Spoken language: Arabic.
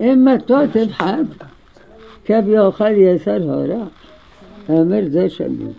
إما تو تبحث كبيو خلي یسر هورا أمر ذا شدید